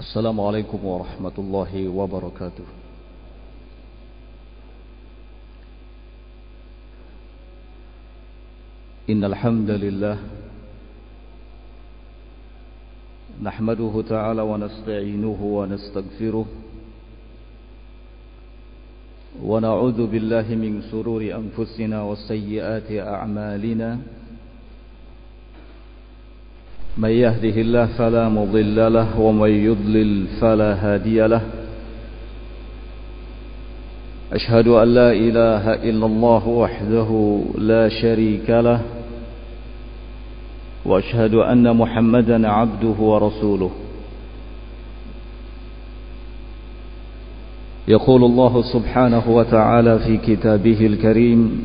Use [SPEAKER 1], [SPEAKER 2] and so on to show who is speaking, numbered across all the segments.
[SPEAKER 1] السلام عليكم ورحمة الله وبركاته. إن الحمد لله نحمده تعالى ونستعينه ونستغفره ونعوذ بالله من سرور أنفسنا وسيئات أعمالنا. من يهده الله فلا مضل له ومن يضلل فلا هادي له. أشهد أن لا إله إلا الله وحده لا شريك له وأشهد أن محمدا عبده ورسوله. يقول الله سبحانه وتعالى في كتابه الكريم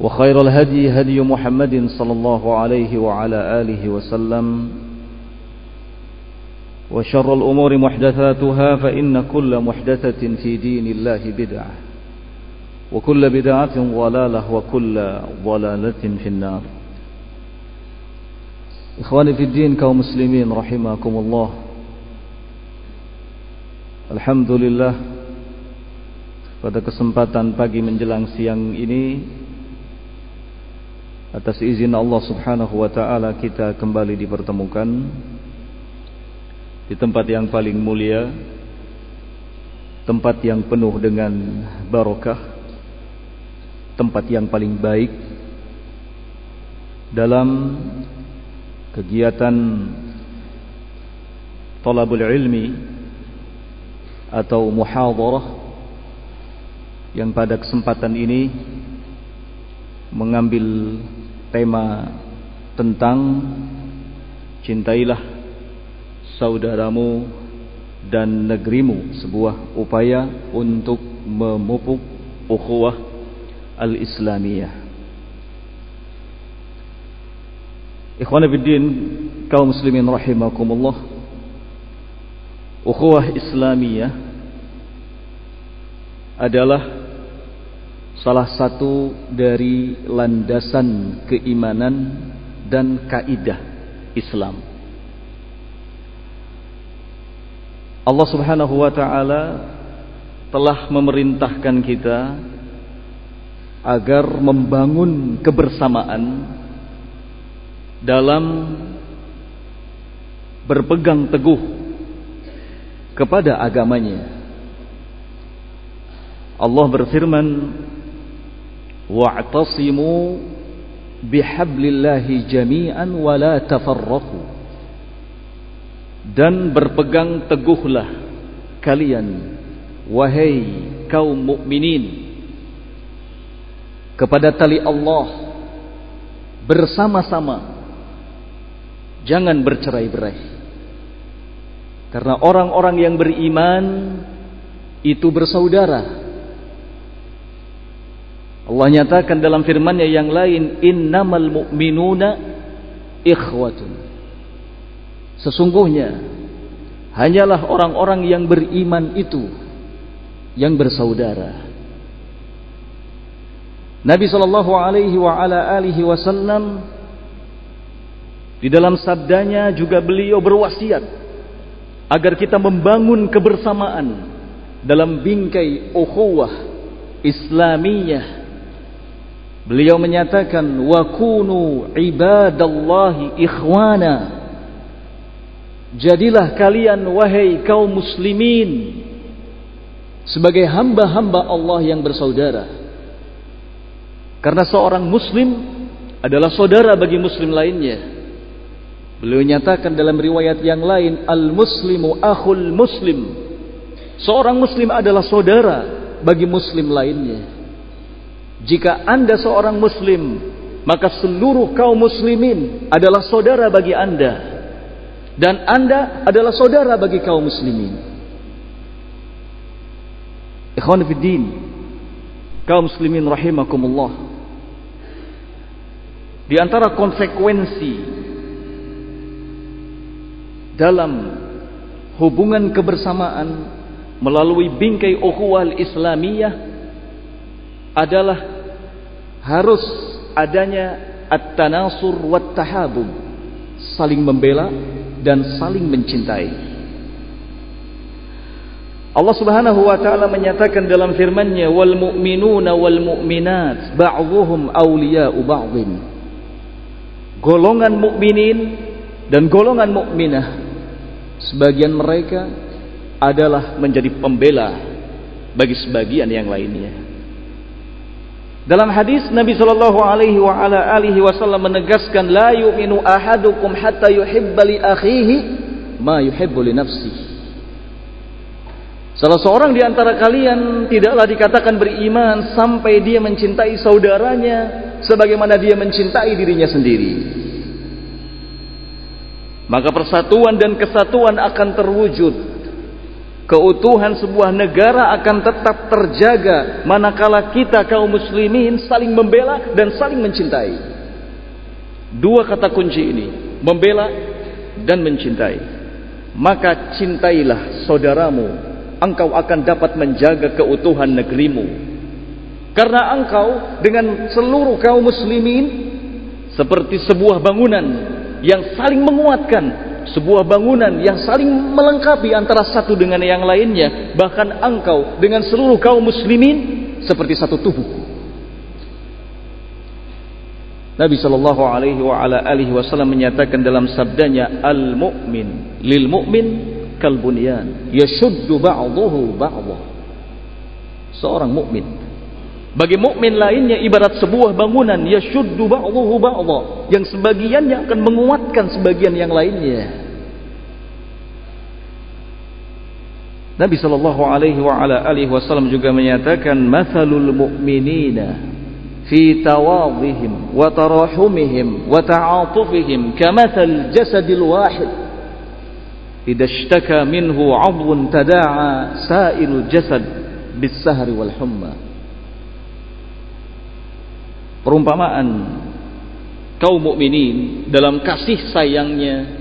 [SPEAKER 1] وخير الهدي هدي محمد صلى الله عليه وعلى آله وسلم وشر الأمور محدثاتها فإن كل محدثة في دين الله بدعة وكل بدعة ضلالة وكل ضلالة في النار. إخواني في الدين kaum muslimin rahimakumullah Alhamdulillah pada kesempatan pagi menjelang siang ini atas izin Allah Subhanahu wa taala kita kembali dipertemukan di tempat yang paling mulia tempat yang penuh dengan barokah tempat yang paling baik dalam kegiatan talabul ilmi atau muhadarah yang pada kesempatan ini mengambil tema tentang cintailah saudaramu dan negerimu sebuah upaya untuk memupuk ukhuwah al-islamiyah. Ikhwan Abidin kaum muslimin rahimakumullah ukhuwah islamiyah adalah salah satu dari landasan keimanan dan kaidah Islam Allah Subhanahu wa taala telah memerintahkan kita agar membangun kebersamaan dalam berpegang teguh kepada agamanya. Allah berfirman, "Wa'tasimu bihablillahi jami'an wa la tafarraqu." dan berpegang teguhlah kalian wahai kaum mukminin kepada tali Allah bersama-sama. Jangan bercerai-berai. Karena orang-orang yang beriman itu bersaudara Allah nyatakan dalam firman-Nya yang lain innamal mu'minuna ikhwatun Sesungguhnya hanyalah orang-orang yang beriman itu yang bersaudara. Nabi sallallahu alaihi wa ala alihi wasallam di dalam sabdanya juga beliau berwasiat agar kita membangun kebersamaan dalam bingkai ukhuwah Islamiyah. Beliau menyatakan wa kunu ibadallahi ikhwana Jadilah kalian wahai kaum muslimin sebagai hamba-hamba Allah yang bersaudara. Karena seorang muslim adalah saudara bagi muslim lainnya. Beliau nyatakan dalam riwayat yang lain, al-muslimu akhul muslim. Seorang muslim adalah saudara bagi muslim lainnya. Jika Anda seorang muslim, maka seluruh kaum muslimin adalah saudara bagi Anda. Dan Anda adalah saudara bagi kaum muslimin. Ikhwan Fiddin Kaum muslimin rahimakumullah Di antara konsekuensi Dalam Hubungan kebersamaan Melalui bingkai ukhuwah islamiyah Adalah Harus adanya At-tanasur wat-tahabub Saling membela Dan saling mencintai Allah Subhanahu wa taala menyatakan dalam firman-Nya wal mu'minuna wal mu'minat ba'dhuhum awliya'u ba'dhin. Golongan mukminin dan golongan mukminah sebagian mereka adalah menjadi pembela bagi sebagian yang lainnya. Dalam hadis Nabi sallallahu alaihi wasallam menegaskan la yu'minu ahadukum hatta yuhibba li akhihi ma yuhibbu li nafsihi. Salah seorang di antara kalian tidaklah dikatakan beriman sampai dia mencintai saudaranya sebagaimana dia mencintai dirinya sendiri. Maka persatuan dan kesatuan akan terwujud. Keutuhan sebuah negara akan tetap terjaga manakala kita kaum muslimin saling membela dan saling mencintai. Dua kata kunci ini, membela dan mencintai. Maka cintailah saudaramu engkau akan dapat menjaga keutuhan negerimu. Karena engkau dengan seluruh kaum muslimin seperti sebuah bangunan yang saling menguatkan, sebuah bangunan yang saling melengkapi antara satu dengan yang lainnya, bahkan engkau dengan seluruh kaum muslimin seperti satu tubuh. Nabi sallallahu alaihi wa ala alihi wasallam menyatakan dalam sabdanya al-mu'min lil mu'min kalbunyan yashuddu ba'dahu ba'dha seorang mukmin bagi mukmin lainnya ibarat sebuah bangunan yashuddu ba'dahu ba'dha yang sebagiannya akan menguatkan sebagian yang lainnya. Nabi sallallahu alaihi wa ala alihi wasallam juga menyatakan mathalul mu'minina fi tawadhihim wa tarahumihim wa ta'atufihim kamathal jasadil wahid. Idza ishtaka minhu 'udhun tada'a sa'irul jasad bis-sahri wal humma perumpamaan kaum mukminin dalam kasih sayangnya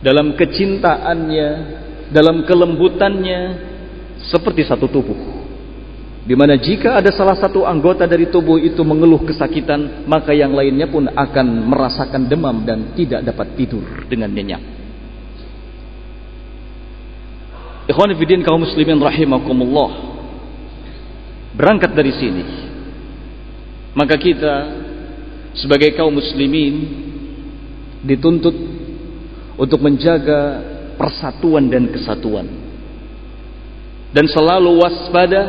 [SPEAKER 1] dalam kecintaannya dalam kelembutannya seperti satu tubuh. Di mana jika ada salah satu anggota dari tubuh itu mengeluh kesakitan maka yang lainnya pun akan merasakan demam dan tidak dapat tidur dengan nyenyak. Ikhwan kaum muslimin rahimakumullah. Berangkat dari sini, maka kita sebagai kaum muslimin dituntut untuk menjaga persatuan dan kesatuan dan selalu waspada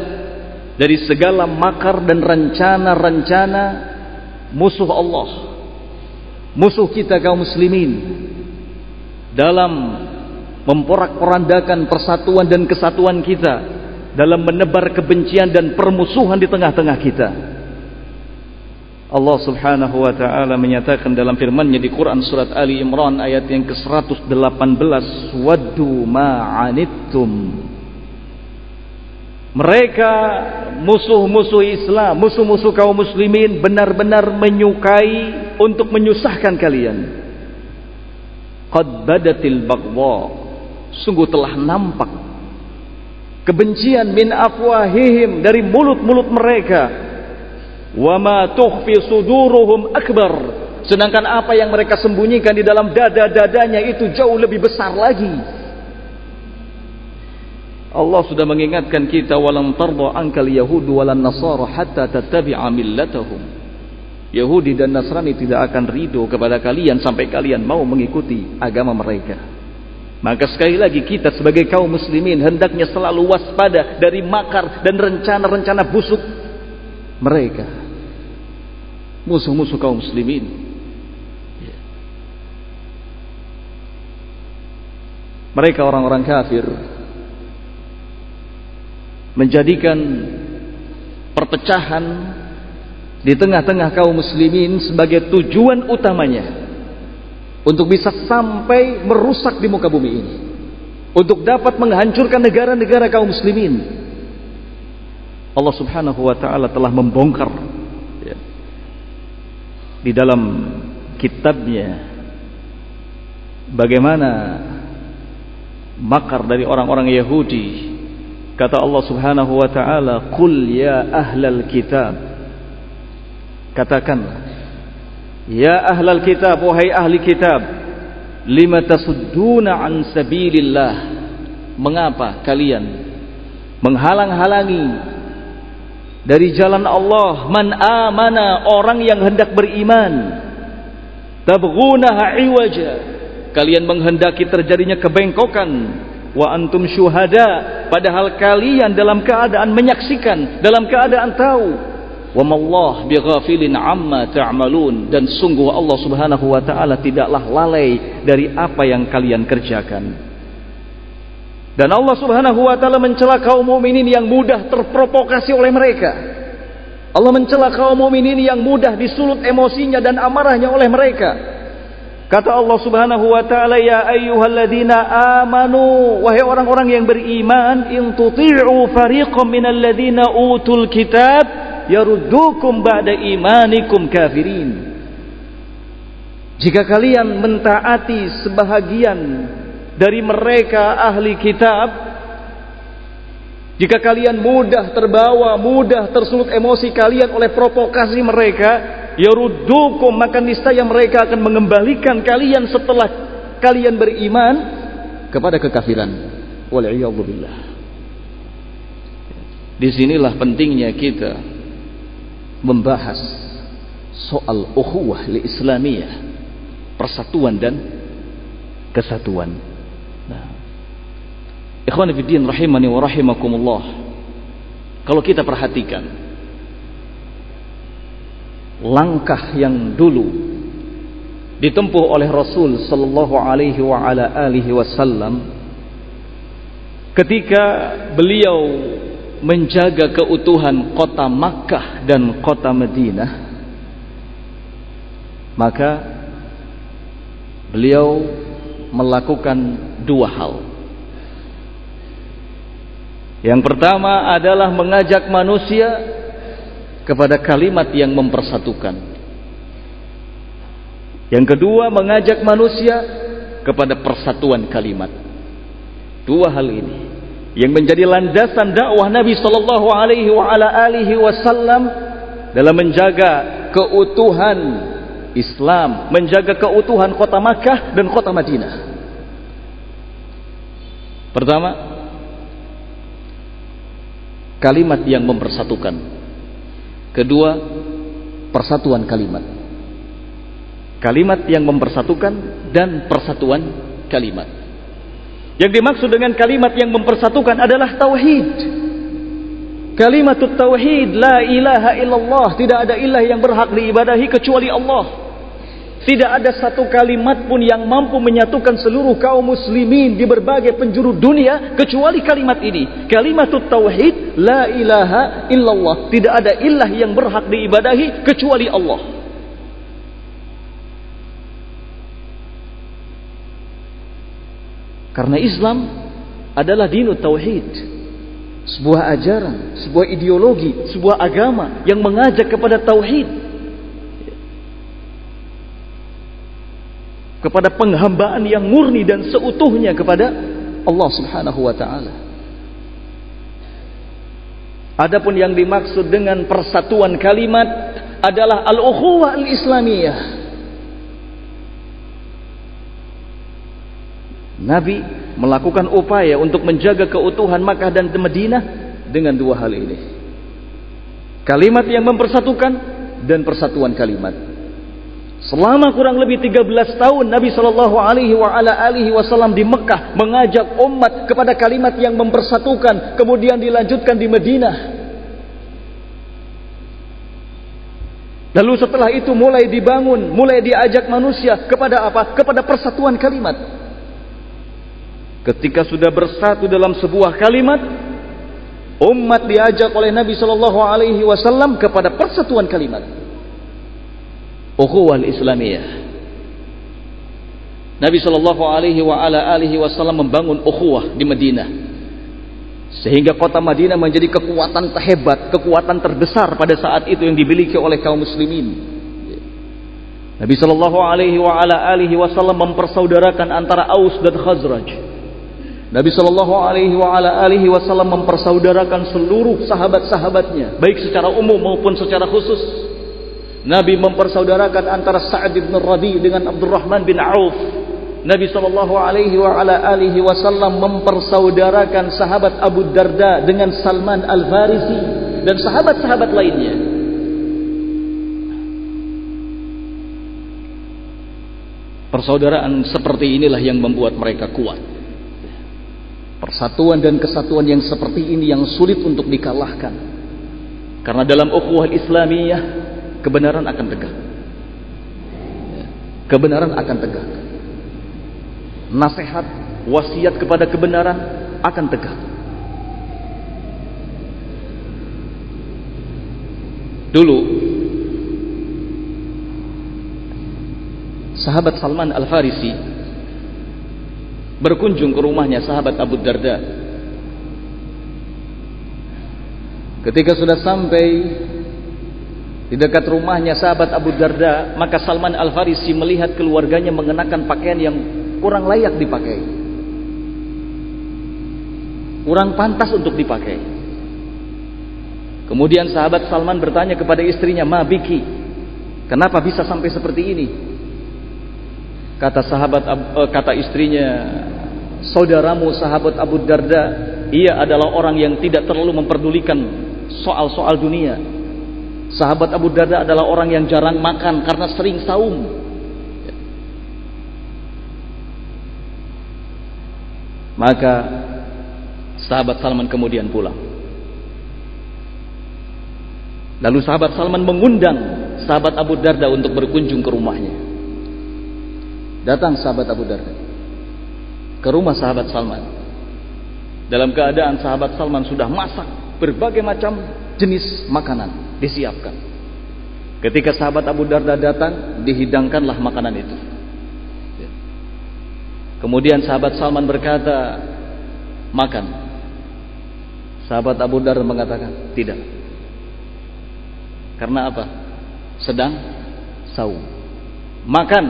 [SPEAKER 1] dari segala makar dan rencana-rencana musuh Allah musuh kita kaum muslimin dalam memporak-porandakan persatuan dan kesatuan kita dalam menebar kebencian dan permusuhan di tengah-tengah kita. Allah Subhanahu wa taala menyatakan dalam firman-Nya di Quran surat Ali Imran ayat yang ke-118, "Waddu ma'anittum." Mereka musuh-musuh Islam, musuh-musuh kaum muslimin benar-benar menyukai untuk menyusahkan kalian. Qad badatil baghdha sungguh telah nampak kebencian min afwahihim dari mulut-mulut mereka wa ma tukhfi suduruhum akbar. Sedangkan apa yang mereka sembunyikan di dalam dada-dadanya itu jauh lebih besar lagi. Allah sudah mengingatkan kita walam tarda ankal yahudu walan nasara hatta tattabi'a millatahum. Yahudi dan Nasrani tidak akan ridho kepada kalian sampai kalian mau mengikuti agama mereka. Maka sekali lagi kita sebagai kaum muslimin hendaknya selalu waspada dari makar dan rencana-rencana busuk mereka. Musuh-musuh kaum muslimin. Ya. Mereka orang-orang kafir menjadikan perpecahan di tengah-tengah kaum muslimin sebagai tujuan utamanya untuk bisa sampai merusak di muka bumi ini untuk dapat menghancurkan negara-negara kaum muslimin Allah subhanahu wa ta'ala telah membongkar di dalam kitabnya bagaimana makar dari orang-orang Yahudi. Kata Allah subhanahu wa ta'ala qul ya ahlal kitab. Katakanlah Ya ahlal kitab wahai ahli kitab lima tasudduna an sabilillah? Mengapa kalian menghalang-halangi dari jalan Allah man amana orang yang hendak beriman. Tabghunaha iwaja. Kalian menghendaki terjadinya kebengkokan. Wa antum syuhada. Padahal kalian dalam keadaan menyaksikan dalam keadaan tahu. Wa mallah bighafilin amma ta'malun. Dan sungguh Allah Subhanahu wa taala tidaklah lalai dari apa yang kalian kerjakan dan Allah Subhanahu wa taala mencela kaum mukminin yang mudah terprovokasi oleh mereka. Allah mencela kaum mukminin yang mudah disulut emosinya dan amarahnya oleh mereka. Kata Allah Subhanahu wa taala ya ayyuhalladzina amanu wahai orang-orang yang beriman in tuti'u fariqam minal ladzina utul kitab yaruddukum ba'da imanikum kafirin. Jika kalian mentaati sebahagian dari mereka ahli kitab. Jika kalian mudah terbawa mudah tersulut emosi kalian oleh provokasi mereka yaruddukum maka niscaya mereka akan mengembalikan kalian setelah kalian beriman kepada kekafiran. Waliyadzubillah. Di sinilah pentingnya kita membahas soal ukhuwah li islamiyah persatuan dan kesatuan ikhwan fillah rahimani wa rahimakumullah. Kalau kita perhatikan langkah yang dulu ditempuh oleh Rasul sallallahu alaihi wa ala alihi wasallam ketika beliau menjaga keutuhan kota Makkah dan kota Madinah maka beliau melakukan dua hal yang pertama adalah mengajak manusia kepada kalimat yang mempersatukan yang kedua mengajak manusia kepada persatuan kalimat dua hal ini yang menjadi landasan dakwah Nabi sallallahu alaihi wasallam dalam menjaga keutuhan Islam, menjaga keutuhan kota Makkah dan kota Madinah. Pertama, kalimat yang mempersatukan. Kedua, persatuan kalimat. Kalimat yang mempersatukan dan persatuan kalimat. Yang dimaksud dengan kalimat yang mempersatukan adalah tauhid. Kalimat tauhid la ilaha illallah, tidak ada ilah yang berhak diibadahi kecuali Allah. Tidak ada satu kalimat pun yang mampu menyatukan seluruh kaum muslimin di berbagai penjuru dunia kecuali kalimat ini. Kalimat tauhid la ilaha illallah, tidak ada ilah yang berhak diibadahi kecuali Allah. Karena Islam adalah dinu tauhid. Sebuah ajaran, sebuah ideologi, sebuah agama yang mengajak kepada tauhid. Kepada penghambaan yang murni dan seutuhnya kepada Allah Subhanahu wa taala. Adapun yang dimaksud dengan persatuan kalimat adalah al-ukhuwah al-islamiyah Nabi melakukan upaya untuk menjaga keutuhan Makkah dan Madinah dengan dua hal ini. Kalimat yang mempersatukan dan persatuan kalimat. Selama kurang lebih 13 tahun Nabi Shallallahu Alaihi Wasallam di Mekah mengajak umat kepada kalimat yang mempersatukan, kemudian dilanjutkan di Madinah. Lalu setelah itu mulai dibangun, mulai diajak manusia kepada apa? Kepada persatuan kalimat. Ketika sudah bersatu dalam sebuah kalimat, umat diajak oleh Nabi Shallallahu Alaihi Wasallam kepada persatuan kalimat ukhuwah Islamiyah. Nabi Shallallahu Alaihi wa ala alihi Wasallam membangun ukhuwah di Madinah, sehingga kota Madinah menjadi kekuatan terhebat, kekuatan terbesar pada saat itu yang dimiliki oleh kaum muslimin. Nabi Shallallahu Alaihi wa ala alihi Wasallam mempersaudarakan antara Aus dan Khazraj. Nabi Shallallahu Alaihi wa ala alihi Wasallam mempersaudarakan seluruh sahabat-sahabatnya, baik secara umum maupun secara khusus. Nabi mempersaudarakan antara Sa'ad bin Rabi dengan Abdurrahman bin Auf. Nabi sallallahu alaihi wa ala alihi wasallam mempersaudarakan sahabat Abu Darda dengan Salman Al-Farisi dan sahabat-sahabat lainnya. Persaudaraan seperti inilah yang membuat mereka kuat. Persatuan dan kesatuan yang seperti ini yang sulit untuk dikalahkan. Karena dalam ukhuwah Islamiyah kebenaran akan tegak. Kebenaran akan tegak. Nasihat, wasiat kepada kebenaran akan tegak. Dulu sahabat Salman Al-Farisi berkunjung ke rumahnya sahabat Abu Darda. Ketika sudah sampai di dekat rumahnya sahabat Abu Darda, maka Salman Al-Farisi melihat keluarganya mengenakan pakaian yang kurang layak dipakai. Kurang pantas untuk dipakai. Kemudian sahabat Salman bertanya kepada istrinya, "Ma biki, kenapa bisa sampai seperti ini?" Kata sahabat eh, kata istrinya, "Saudaramu sahabat Abu Darda, ia adalah orang yang tidak terlalu memperdulikan soal-soal dunia." Sahabat Abu Darda adalah orang yang jarang makan karena sering saum. Maka sahabat Salman kemudian pulang. Lalu sahabat Salman mengundang sahabat Abu Darda untuk berkunjung ke rumahnya. Datang sahabat Abu Darda ke rumah sahabat Salman. Dalam keadaan sahabat Salman sudah masak berbagai macam jenis makanan disiapkan. Ketika sahabat Abu Darda datang, dihidangkanlah makanan itu. Kemudian sahabat Salman berkata, makan. Sahabat Abu Darda mengatakan, tidak. Karena apa? Sedang saum. Makan,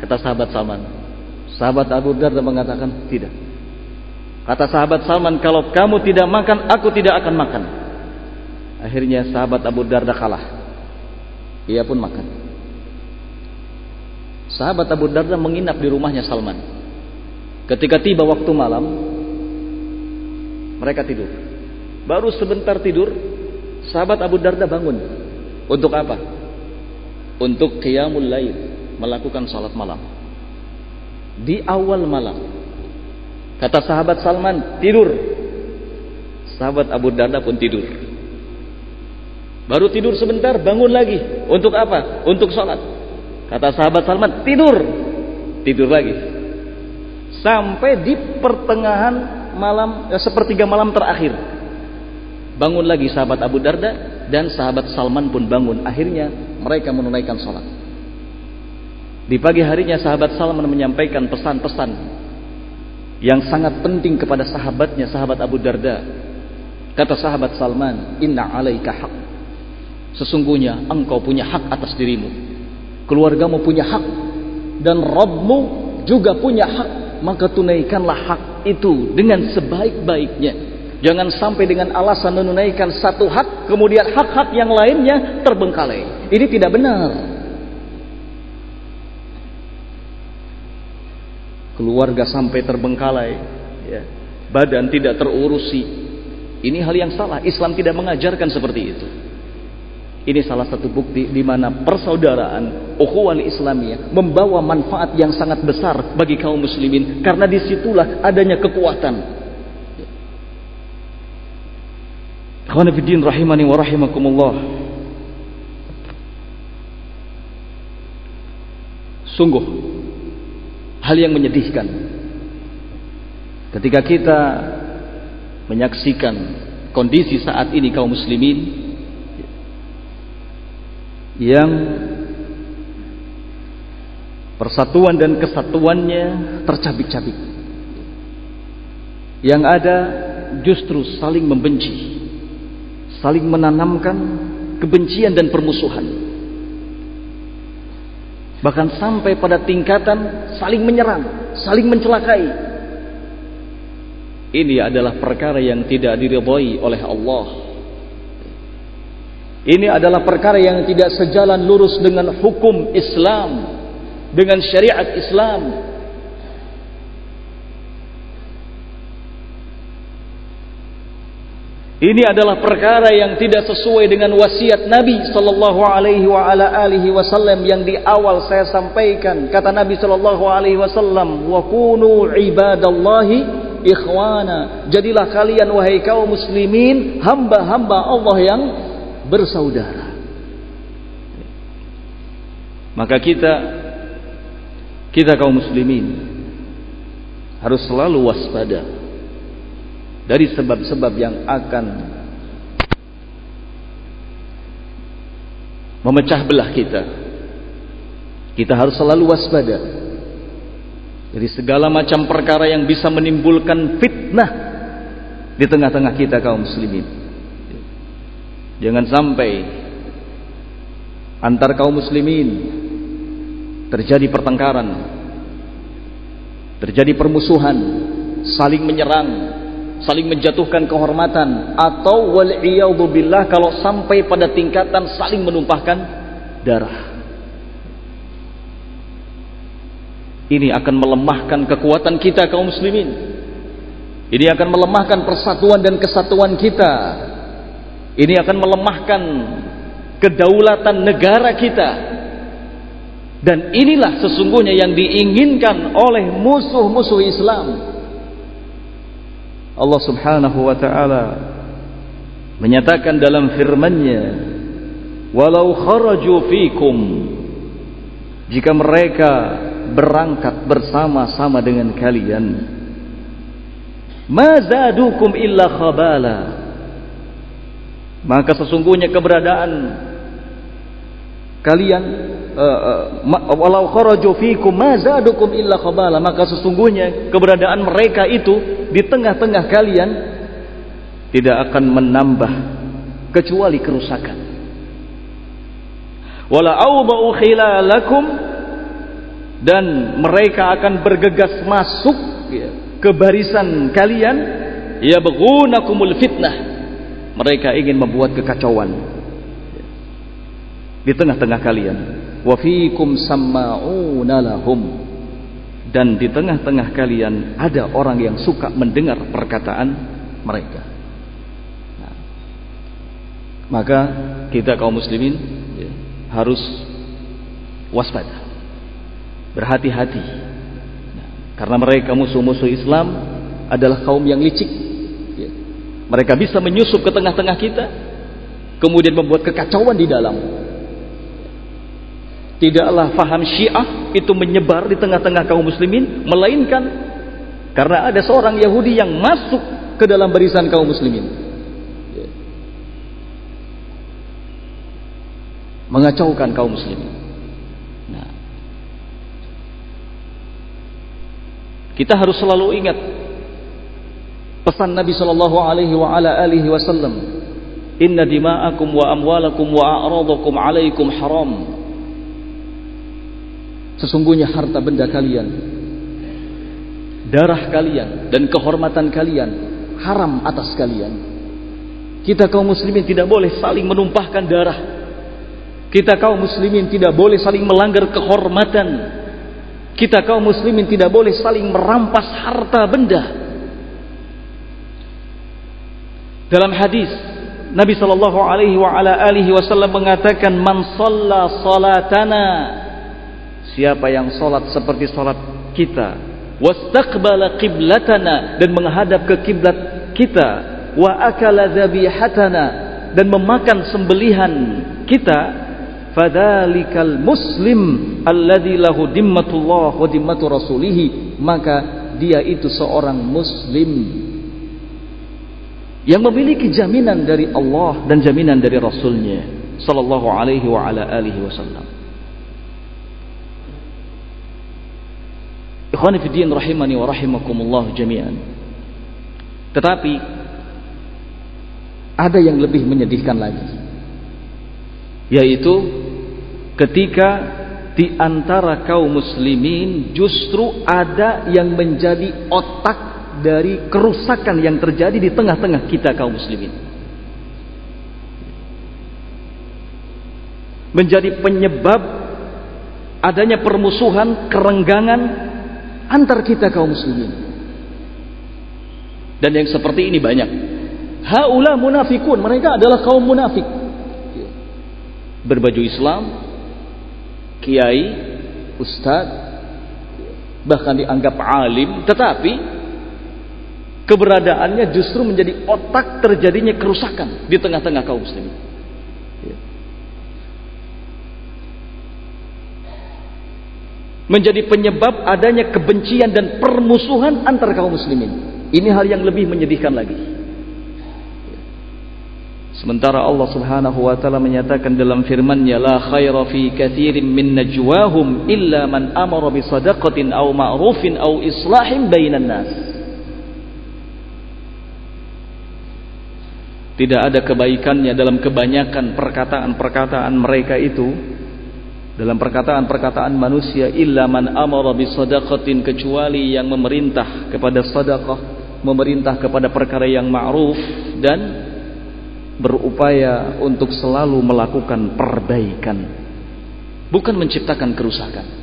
[SPEAKER 1] kata sahabat Salman. Sahabat Abu Darda mengatakan, tidak. Kata sahabat Salman, kalau kamu tidak makan, aku tidak akan makan. Akhirnya sahabat Abu Darda kalah. Ia pun makan. Sahabat Abu Darda menginap di rumahnya Salman. Ketika tiba waktu malam, mereka tidur. Baru sebentar tidur, sahabat Abu Darda bangun. Untuk apa? Untuk qiyamul lail, melakukan salat malam. Di awal malam. Kata sahabat Salman, tidur. Sahabat Abu Darda pun tidur. Baru tidur sebentar, bangun lagi. Untuk apa? Untuk sholat. Kata sahabat Salman, tidur. Tidur lagi. Sampai di pertengahan malam, ya, sepertiga malam terakhir. Bangun lagi sahabat Abu Darda dan sahabat Salman pun bangun. Akhirnya mereka menunaikan sholat. Di pagi harinya sahabat Salman menyampaikan pesan-pesan yang sangat penting kepada sahabatnya, sahabat Abu Darda. Kata sahabat Salman, "Inna alaika haq." Sesungguhnya engkau punya hak atas dirimu. Keluargamu punya hak. Dan Rabbmu juga punya hak. Maka tunaikanlah hak itu dengan sebaik-baiknya. Jangan sampai dengan alasan menunaikan satu hak. Kemudian hak-hak yang lainnya terbengkalai. Ini tidak benar. Keluarga sampai terbengkalai. Ya. Badan tidak terurusi. Ini hal yang salah. Islam tidak mengajarkan seperti itu. Ini salah satu bukti di mana persaudaraan ukhuwah Islamiyah membawa manfaat yang sangat besar bagi kaum muslimin karena di situlah adanya kekuatan. Khawanafiddin rahimani wa rahimakumullah. Sungguh hal yang menyedihkan ketika kita menyaksikan kondisi saat ini kaum muslimin yang persatuan dan kesatuannya tercabik-cabik. Yang ada justru saling membenci, saling menanamkan kebencian dan permusuhan. Bahkan sampai pada tingkatan saling menyerang, saling mencelakai. Ini adalah perkara yang tidak diridhoi oleh Allah ini adalah perkara yang tidak sejalan lurus dengan hukum Islam, dengan syariat Islam. Ini adalah perkara yang tidak sesuai dengan wasiat Nabi sallallahu alaihi wa ala alihi wasallam yang di awal saya sampaikan. Kata Nabi sallallahu alaihi wasallam, "Wa kunu ibadallahi ikhwana." Jadilah kalian wahai kaum muslimin hamba-hamba Allah yang bersaudara. Maka kita kita kaum muslimin harus selalu waspada dari sebab-sebab yang akan memecah belah kita. Kita harus selalu waspada dari segala macam perkara yang bisa menimbulkan fitnah di tengah-tengah kita kaum muslimin. Jangan sampai antar kaum muslimin terjadi pertengkaran, terjadi permusuhan, saling menyerang, saling menjatuhkan kehormatan atau wal billah kalau sampai pada tingkatan saling menumpahkan darah. Ini akan melemahkan kekuatan kita kaum muslimin. Ini akan melemahkan persatuan dan kesatuan kita ini akan melemahkan kedaulatan negara kita. Dan inilah sesungguhnya yang diinginkan oleh musuh-musuh Islam. Allah Subhanahu wa taala menyatakan dalam firman-Nya, "Walau kharaju fikum" Jika mereka berangkat bersama-sama dengan kalian, "Mazadukum illa khabala." Maka sesungguhnya keberadaan kalian uh, uh, walau kharaju fikum mazadukum illa khabala maka sesungguhnya keberadaan mereka itu di tengah-tengah kalian tidak akan menambah kecuali kerusakan. Wala awda'u khilalakum dan mereka akan bergegas masuk ke barisan kalian ya yabghunakumul fitnah mereka ingin membuat kekacauan di tengah-tengah kalian. Wa fiikum samma'una lahum. Dan di tengah-tengah kalian ada orang yang suka mendengar perkataan mereka. Nah, maka kita kaum muslimin ya, harus waspada. Berhati-hati. Nah, karena mereka musuh-musuh Islam adalah kaum yang licik mereka bisa menyusup ke tengah-tengah kita, kemudian membuat kekacauan di dalam. Tidaklah faham Syiah itu menyebar di tengah-tengah kaum muslimin, melainkan karena ada seorang Yahudi yang masuk ke dalam barisan kaum muslimin. Mengacaukan kaum muslimin. Nah, kita harus selalu ingat pesan Nabi sallallahu alaihi wasallam inna dima'akum wa amwalakum wa a'radakum alaikum haram. Sesungguhnya harta benda kalian darah kalian dan kehormatan kalian haram atas kalian. Kita kaum muslimin tidak boleh saling menumpahkan darah. Kita kaum muslimin tidak boleh saling melanggar kehormatan. Kita kaum muslimin tidak boleh saling merampas harta benda dalam hadis Nabi sallallahu alaihi wa ala alihi wasallam mengatakan man shalla salatana. Siapa yang salat seperti salat kita wastaqbala qiblatana dan menghadap ke kiblat kita wa akala dhabihatana dan memakan sembelihan kita fadzalikal muslim alladzi lahu dimmatullah wa dimmatu rasulih maka dia itu seorang muslim yang memiliki jaminan dari Allah dan jaminan dari Rasulnya sallallahu alaihi wa ala alihi wasallam. Ikhwani fi rahimani wa rahimakumullah jami'an. Tetapi ada yang lebih menyedihkan lagi. Yaitu ketika di antara kaum muslimin justru ada yang menjadi otak dari kerusakan yang terjadi di tengah-tengah kita kaum muslimin. Menjadi penyebab adanya permusuhan, kerenggangan antar kita kaum muslimin. Dan yang seperti ini banyak. Haula munafikun, mereka adalah kaum munafik. Berbaju Islam, kiai, ustadz, bahkan dianggap alim, tetapi keberadaannya justru menjadi otak terjadinya kerusakan di tengah-tengah kaum muslimin. Ya. Menjadi penyebab adanya kebencian dan permusuhan antar kaum muslimin. Ini hal yang lebih menyedihkan lagi. Sementara Allah Subhanahu wa taala menyatakan dalam firman-Nya la khaira fi katsirin min najwahum illa man amara bi sadaqatin aw ma'rufin aw islahin bainan nas. Tidak ada kebaikannya dalam kebanyakan perkataan-perkataan mereka itu dalam perkataan-perkataan manusia illa man amara bisadaqatin kecuali yang memerintah kepada sedekah, memerintah kepada perkara yang ma'ruf dan berupaya untuk selalu melakukan perbaikan bukan menciptakan kerusakan.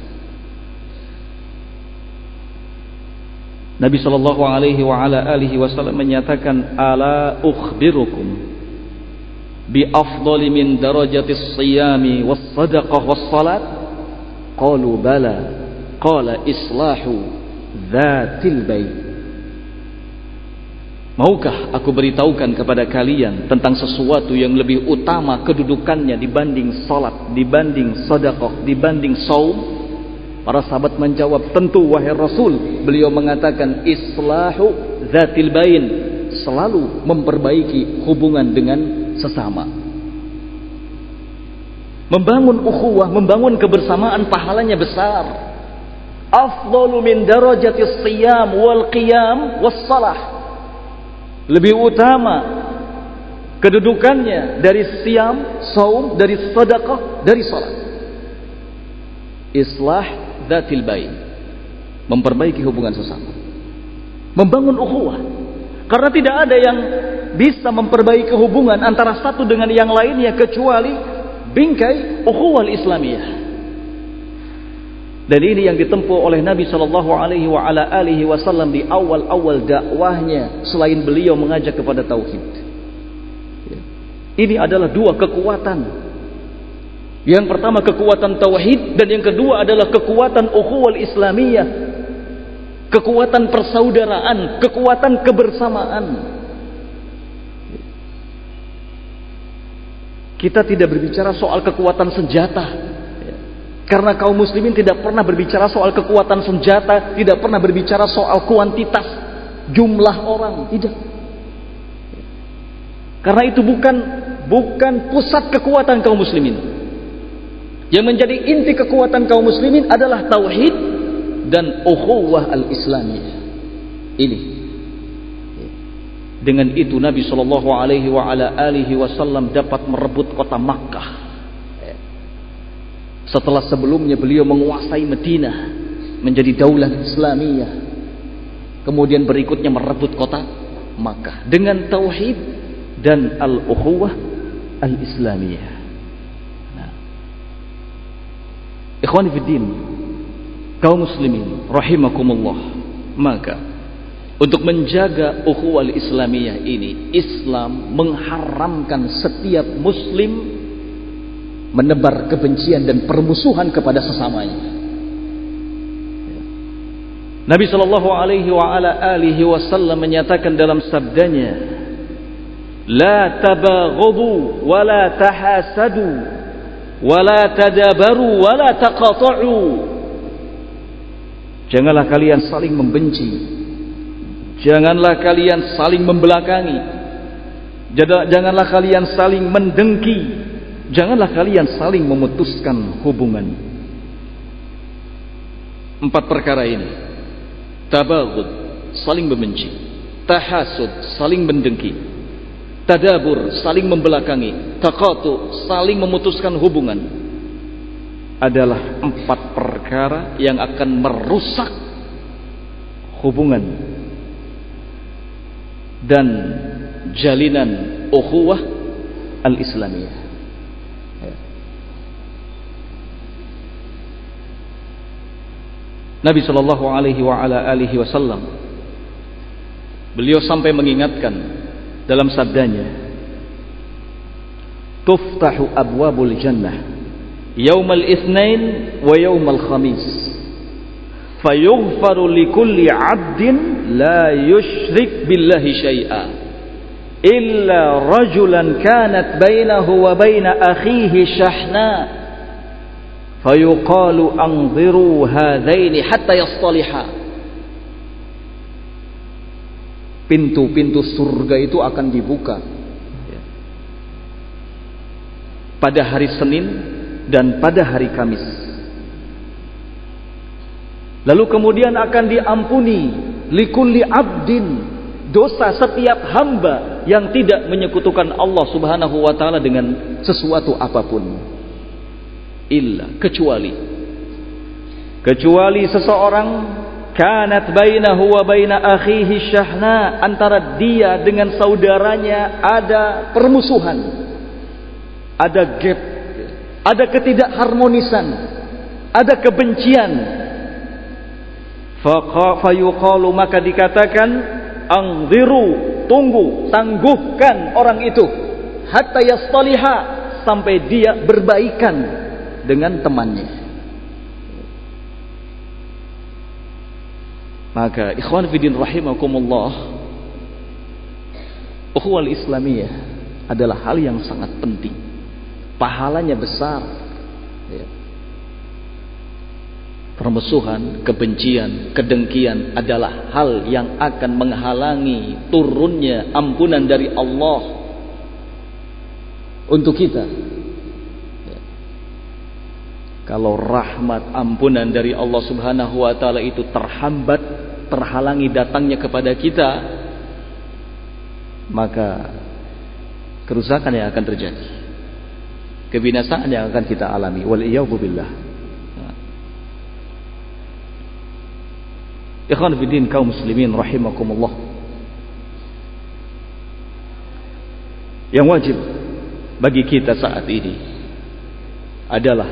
[SPEAKER 1] Nabi sallallahu alaihi wa ala alihi wasallam menyatakan ala ukhbirukum bi afdali min darajatis siyami was sadaqah was salat qalu bala. Qala islahu dzatil bait Maukah aku beritahukan kepada kalian tentang sesuatu yang lebih utama kedudukannya dibanding salat, dibanding sedekah, dibanding saum? Para sahabat menjawab, tentu wahai Rasul. Beliau mengatakan, islahu zatil bain. Selalu memperbaiki hubungan dengan sesama. Membangun ukhuwah, membangun kebersamaan pahalanya besar. Afdalu min darajatis siyam wal qiyam was salah. Lebih utama kedudukannya dari siam, saum, dari sedekah, dari salat. Islah datil bain. Memperbaiki hubungan sesama. Membangun ukhuwah. Karena tidak ada yang bisa memperbaiki hubungan antara satu dengan yang lainnya kecuali bingkai ukhuwah Islamiyah. Dan ini yang ditempuh oleh Nabi Shallallahu Alaihi Wasallam di awal-awal dakwahnya selain beliau mengajak kepada tauhid. Ini adalah dua kekuatan yang pertama kekuatan tauhid dan yang kedua adalah kekuatan ukhuwal islamiyah. Kekuatan persaudaraan, kekuatan kebersamaan. Kita tidak berbicara soal kekuatan senjata. Karena kaum muslimin tidak pernah berbicara soal kekuatan senjata, tidak pernah berbicara soal kuantitas jumlah orang, tidak. Karena itu bukan bukan pusat kekuatan kaum muslimin. Yang menjadi inti kekuatan kaum muslimin adalah tauhid dan ukhuwah al-islamiyah. Ini. Dengan itu Nabi Shallallahu alaihi wa ala alihi wasallam dapat merebut kota Makkah. Setelah sebelumnya beliau menguasai Madinah menjadi daulah Islamiyah. Kemudian berikutnya merebut kota Makkah dengan tauhid dan al-ukhuwah al-islamiyah. Ikhwan fiddin, kaum muslimin rahimakumullah. Maka untuk menjaga ukhuwah Islamiyah ini, Islam mengharamkan setiap muslim menebar kebencian dan permusuhan kepada sesamanya. Nabi sallallahu alaihi wa ala alihi wasallam menyatakan dalam sabdanya, "La tabaghadu wa la tahasadu wa la tadabaru wa la taqata'u." Janganlah kalian saling membenci. Janganlah kalian saling membelakangi. Janganlah kalian saling mendengki Janganlah kalian saling memutuskan hubungan. Empat perkara ini. Tabaghud, saling membenci. Tahasud, saling mendengki. Tadabur, saling membelakangi. Taqatu, saling memutuskan hubungan. Adalah empat perkara yang akan merusak hubungan dan jalinan ukhuwah al-islamiyah. Nabi Shallallahu Alaihi Wasallam beliau sampai mengingatkan dalam sabdanya tuftahu abwabul jannah yaumal itsnain wa yaumal khamis fayughfaru likulli 'abdin la yushrik billahi syai'a illa rajulan kanat bainahu wa baina akhihi shahna fayuqalu anziru hadaini hatta yastaliha pintu-pintu surga itu akan dibuka. Pada hari Senin dan pada hari Kamis. Lalu kemudian akan diampuni likulli abdin dosa setiap hamba yang tidak menyekutukan Allah Subhanahu wa taala dengan sesuatu apa pun. Illa kecuali. Kecuali seseorang kanat bainahu wa baina akhihi syahna. Antara dia dengan saudaranya ada permusuhan. Ada gap. Ada ketidakharmonisan. Ada kebencian. Fayuqalu maka dikatakan angziru tunggu tangguhkan orang itu hatta yastaliha sampai dia berbaikan dengan temannya. Maka ikhwan fidin rahimakumullah Ukhuwal Islamiyah adalah hal yang sangat penting. Pahalanya besar. Ya. Permusuhan, kebencian, kedengkian adalah hal yang akan menghalangi turunnya ampunan dari Allah untuk kita kalau rahmat ampunan dari Allah Subhanahu wa taala itu terhambat, terhalangi datangnya kepada kita, maka kerusakan yang akan terjadi. Kebinasaan yang akan kita alami. Wal billah. Ikhwan fillah kaum muslimin rahimakumullah. Yang wajib bagi kita saat ini adalah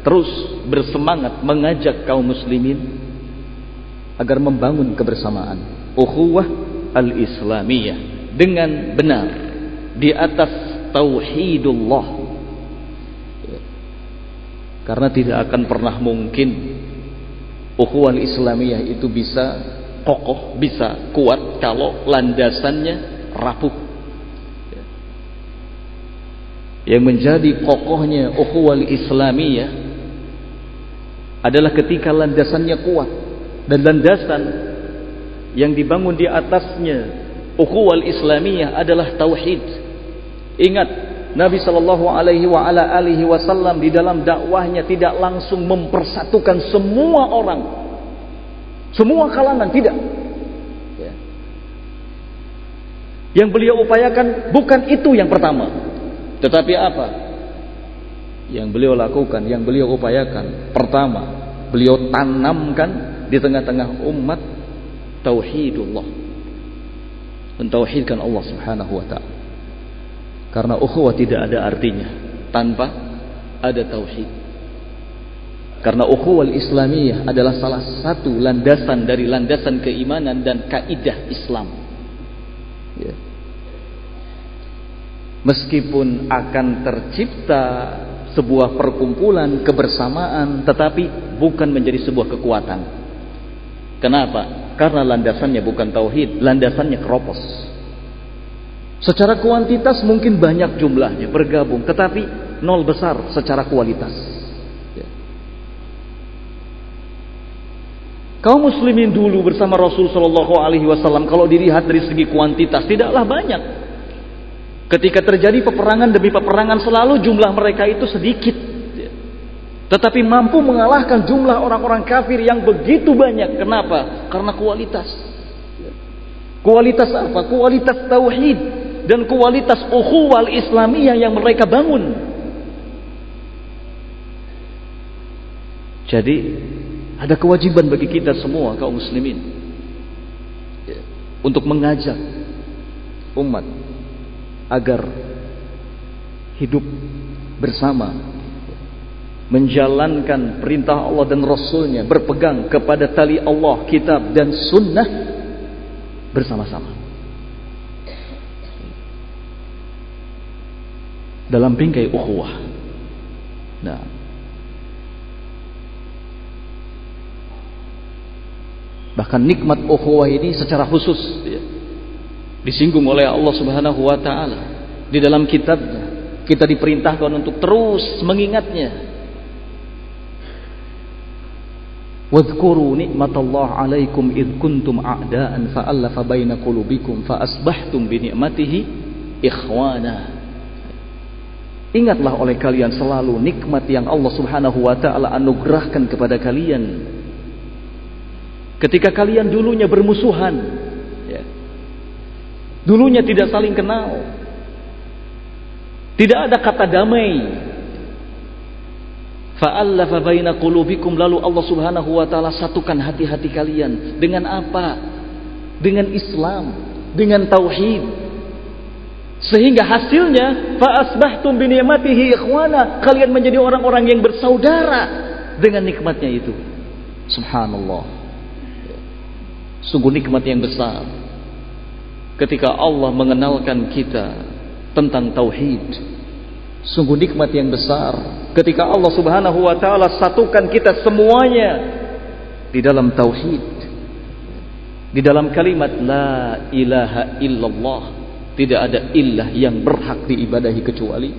[SPEAKER 1] terus bersemangat mengajak kaum muslimin agar membangun kebersamaan. Ukhuwah al-islamiyah. Dengan benar. Di atas tauhidullah. Karena tidak akan pernah mungkin ukhuwah al-islamiyah itu bisa kokoh, bisa kuat kalau landasannya rapuh. Yang menjadi kokohnya ukhuwah islamiyah adalah ketika landasannya kuat dan landasan yang dibangun di atasnya ukhuwal islamiyah adalah tauhid. Ingat Nabi sallallahu alaihi wa ala alihi wasallam di dalam dakwahnya tidak langsung mempersatukan semua orang. Semua kalangan tidak. Ya. Yang beliau upayakan bukan itu yang pertama. Tetapi apa? yang beliau lakukan, yang beliau upayakan. Pertama, beliau tanamkan di tengah-tengah umat tauhidullah. Mentauhidkan Allah Subhanahu wa taala. Karena ukhuwah tidak ada artinya tanpa ada tauhid. Karena ukhuwal Islamiyah adalah salah satu landasan dari landasan keimanan dan kaidah Islam. Ya. Meskipun akan tercipta sebuah perkumpulan kebersamaan, tetapi bukan menjadi sebuah kekuatan. Kenapa? Karena landasannya bukan tauhid, landasannya keropos. Secara kuantitas mungkin banyak jumlahnya bergabung, tetapi nol besar secara kualitas. Ya. Kaum muslimin dulu bersama Rasul Shallallahu Alaihi Wasallam kalau dilihat dari segi kuantitas tidaklah banyak. Ketika terjadi peperangan demi peperangan selalu jumlah mereka itu sedikit. Tetapi mampu mengalahkan jumlah orang-orang kafir yang begitu banyak. Kenapa? Karena kualitas. Kualitas apa? Kualitas tauhid dan kualitas ukhuwal Islamiyah yang mereka bangun. Jadi ada kewajiban bagi kita semua kaum muslimin ya, untuk mengajak umat agar hidup bersama menjalankan perintah Allah dan Rasulnya berpegang kepada tali Allah, kitab dan sunnah bersama-sama. dalam bingkai ukhuwah. Nah, bahkan nikmat ukhuwah ini secara khusus ya, disinggung oleh Allah Subhanahu wa taala di dalam kitabnya. Kita diperintahkan untuk terus mengingatnya. Nikmatallah alaikum id kuntum a'daan fa'allafa baina qulubikum fa asbahtum bi ni'matihi ikhwana. Ingatlah oleh kalian selalu nikmat yang Allah Subhanahu wa taala anugerahkan kepada kalian. Ketika kalian dulunya bermusuhan, ya. Dulunya tidak saling kenal. Tidak ada kata damai. Fa'allafa baina qulubikum lalu Allah Subhanahu wa taala satukan hati-hati kalian dengan apa? Dengan Islam, dengan tauhid, sehingga hasilnya faasbahtum bi ni'matihi ikhwana, kalian menjadi orang-orang yang bersaudara dengan nikmatnya itu. Subhanallah. Sungguh nikmat yang besar. Ketika Allah mengenalkan kita tentang tauhid. Sungguh nikmat yang besar ketika Allah Subhanahu wa taala satukan kita semuanya di dalam tauhid. Di dalam kalimat la ilaha illallah tidak ada ilah yang berhak diibadahi kecuali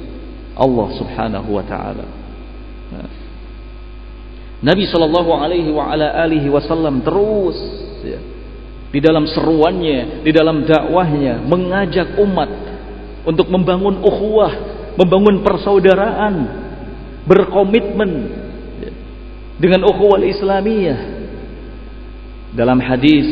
[SPEAKER 1] Allah Subhanahu wa taala. Nabi sallallahu alaihi wa ala alihi wasallam terus ya, di dalam seruannya, di dalam dakwahnya mengajak umat untuk membangun ukhuwah, membangun persaudaraan, berkomitmen. Dengan ukhuwah Islamiyah. Dalam hadis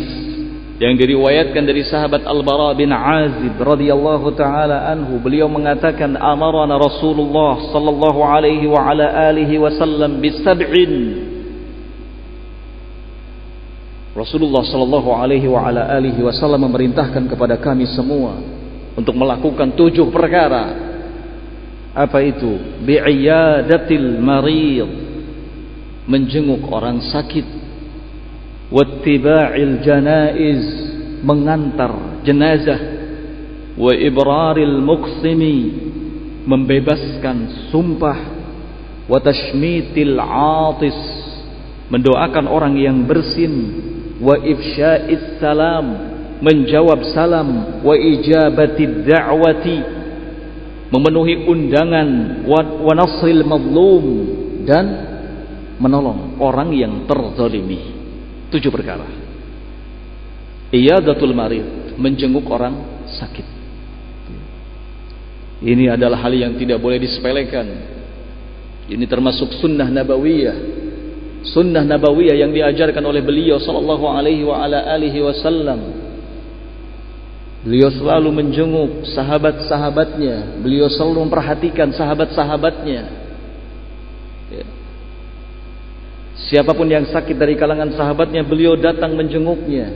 [SPEAKER 1] yang diriwayatkan dari sahabat Al-Bara bin Azib radhiyallahu taala anhu beliau mengatakan amarana Rasulullah sallallahu alaihi wa ala alihi wasallam bisab'in Rasulullah sallallahu alaihi wa ala alihi wasallam memerintahkan kepada kami semua untuk melakukan tujuh perkara apa itu? Bi'iyadatil marid. Menjenguk orang sakit. Wattiba'il janaiz. Mengantar jenazah. Wa ibraril muqsimi. Membebaskan sumpah. Wa tashmitil atis. Mendoakan orang yang bersin. Wa ifsya'is salam. Menjawab salam. Wa ijabatid da'wati memenuhi undangan wa mazlum dan menolong orang yang terzalimi Tujuh perkara. Iyadatul marid, menjenguk orang sakit. Ini adalah hal yang tidak boleh disepelekan. Ini termasuk sunnah nabawiyah. Sunnah nabawiyah yang diajarkan oleh beliau sallallahu alaihi wa ala alihi wasallam. Beliau selalu menjenguk sahabat-sahabatnya. Beliau selalu memperhatikan sahabat-sahabatnya. Ya. Siapa pun yang sakit dari kalangan sahabatnya beliau datang menjenguknya.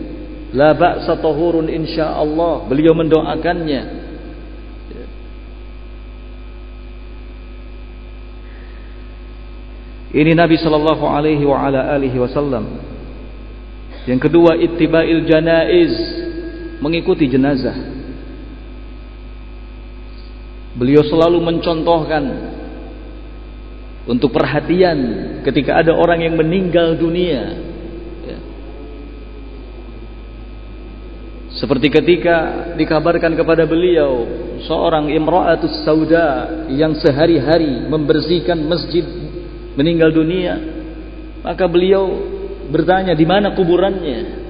[SPEAKER 1] La ba'sa tahurun insyaallah. Beliau mendoakannya. Ini Nabi sallallahu alaihi wasallam. Yang kedua ittiba'il janaiz, mengikuti jenazah. Beliau selalu mencontohkan untuk perhatian ketika ada orang yang meninggal dunia. Ya. Seperti ketika dikabarkan kepada beliau seorang imra'atus sauda yang sehari-hari membersihkan masjid meninggal dunia, maka beliau bertanya di mana kuburannya.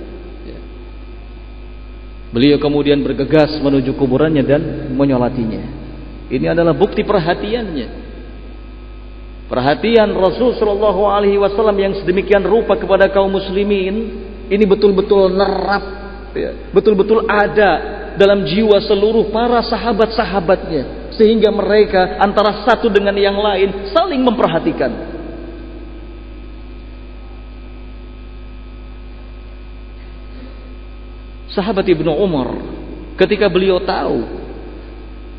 [SPEAKER 1] Beliau kemudian bergegas menuju kuburannya dan menyolatinya. Ini adalah bukti perhatiannya. Perhatian Rasul Shallallahu Alaihi Wasallam yang sedemikian rupa kepada kaum muslimin ini betul-betul nerap, ya, betul-betul ada dalam jiwa seluruh para sahabat-sahabatnya sehingga mereka antara satu dengan yang lain saling memperhatikan. Sahabat Ibnu Umar ketika beliau tahu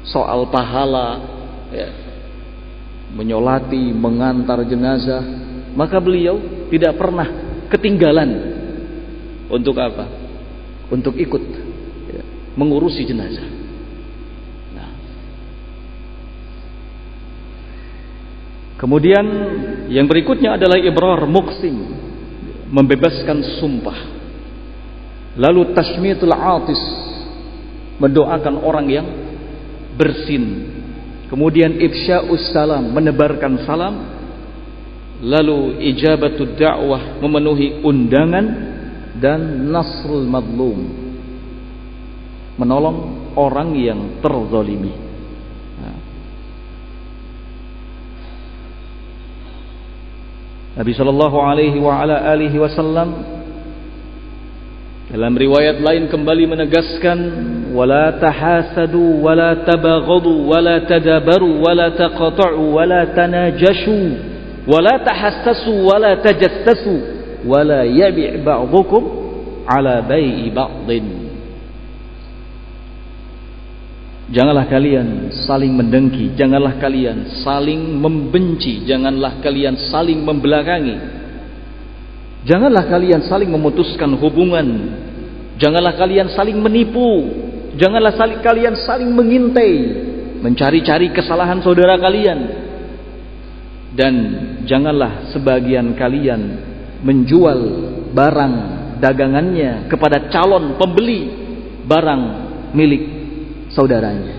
[SPEAKER 1] soal pahala ya, menyolati, mengantar jenazah, maka beliau tidak pernah ketinggalan untuk apa? Untuk ikut ya, mengurusi jenazah. Nah. Kemudian yang berikutnya adalah ibrar muksim, membebaskan sumpah. Lalu tasmitul atis mendoakan orang yang bersin. Kemudian ifsya'us salam menebarkan salam. Lalu ijabatud da'wah memenuhi undangan dan nasrul madlum menolong orang yang terzalimi. Nabi sallallahu alaihi wasallam dalam riwayat lain kembali menegaskan wala tahasadu wala tabaghadu wala tadabaru wala taqata'u wala tanajashu wala tahassasu wala tajassasu wala yabi' ba'dukum ala bai'i ba'din Janganlah kalian saling mendengki, janganlah kalian saling membenci, janganlah kalian saling membelakangi, Janganlah kalian saling memutuskan hubungan. Janganlah kalian saling menipu. Janganlah saling, kalian saling mengintai, mencari-cari kesalahan saudara kalian. Dan janganlah sebagian kalian menjual barang dagangannya kepada calon pembeli barang milik saudaranya.